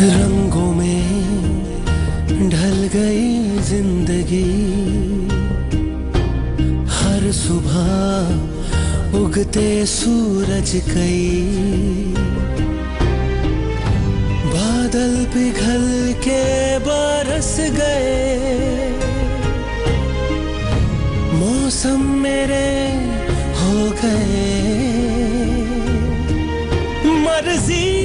रंगों में ढल गई ज़िंदगी। हर सुबह उगते सूरज कई। बादल पिघल के बरस गए। मौसम मेरे हो गए। मर्ज़ी